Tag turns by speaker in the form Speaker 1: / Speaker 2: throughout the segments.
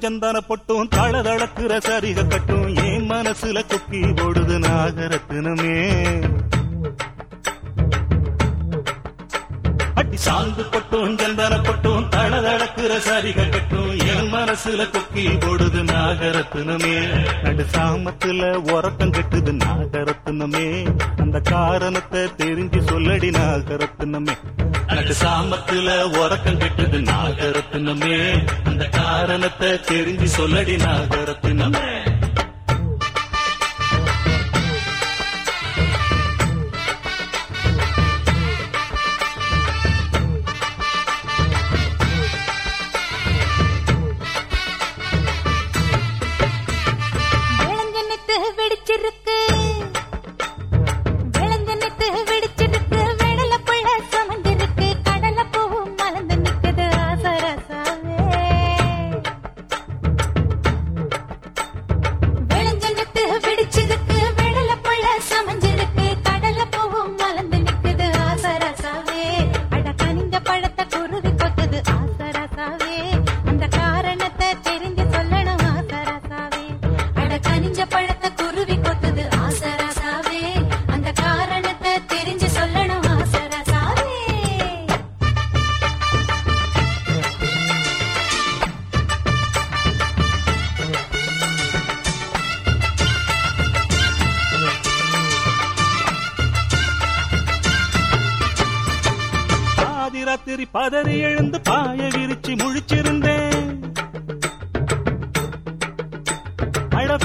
Speaker 1: பொட்டும் பொட்டும் தளதளக்குற சரிக கட்டும் என் மனசுல கொக்கி போடுது நாகரத்தினமே? அடி சாந்து பொட்டும் சந்தன பொட்டும் தளதளக்குற சரிக கட்டும் என் மனசுல கொக்கி போடுது நாகரத்தினமே? நடு சாமத்துல உறக்கம் கட்டுது நாகரத்தினமே. அந்த காரணத்தை தெரிஞ்சு சொல்லடி நாகரத்தினமே. எனக்கு சாமத்துல உறக்கம் கட்டுது நாகரத்தினமே. அந்த காரணத்தை தெரிஞ்சு சொல்லடி நாகரத்தினமே. பதறி பதறி எழுந்து பாய விரிச்சு முழிச்சிருந்தேன். அட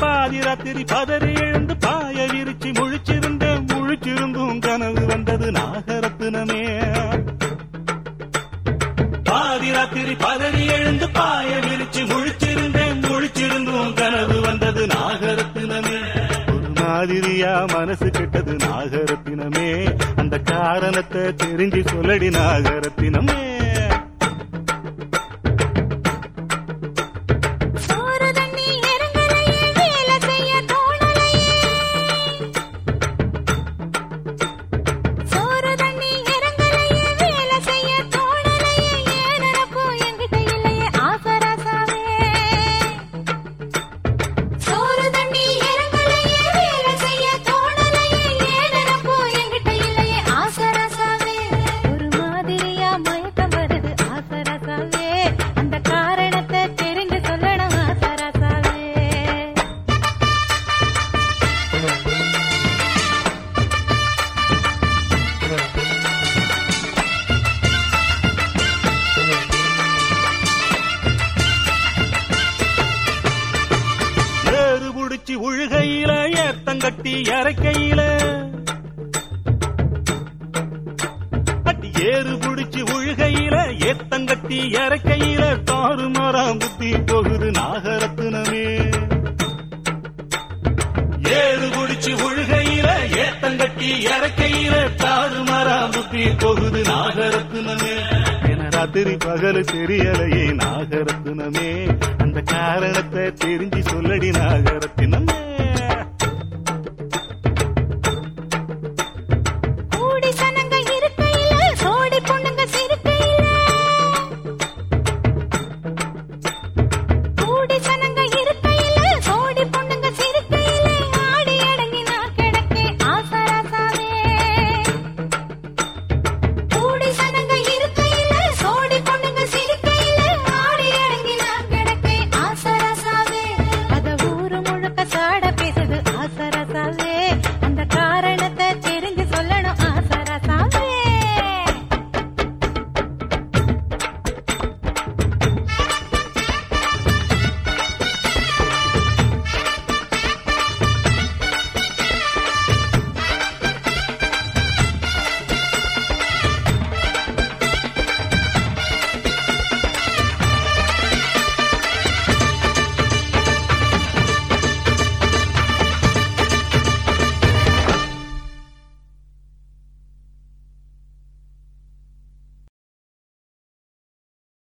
Speaker 1: ராத்திரி பதறி எழுந்து பாய விரிச்சு முழிச்சிருந்தேன். முழிச்சிருந்தும் கனவு வந்தது நாகரத்தினமே பாதி ராத்திரி பதறி எழுந்து பாய விரிச்சு முழிச்சிருந்தேன். முழிச்சிருந்தும் கனவு வந்தது நாகரத்தினமே மாதிரியா மனசு கெட்டது நாகரத்தினமே. அந்த காரணத்தை தெரிஞ்சு சொல்லடி நாகரத்தினமே.
Speaker 2: கட்டி அரைக்கையில அட்டி
Speaker 1: ஏறு புடிச்சு உழுகையில ஏத்தங்கட்டி இறக்கையில தாறு மரம் புத்தி போகுது நாகரத்தினமே ஏறு புடிச்சு உழுகையில ஏத்தங்கட்டி இறக்கையில தாறு மரம் புத்தி போகுது நாகரத்தினமே ராத்திரி பகல் தெரியலையே நாகரத்தினமே அந்த காரணத்தை தெரிஞ்சு சொல்லடி நாகரத்தினமே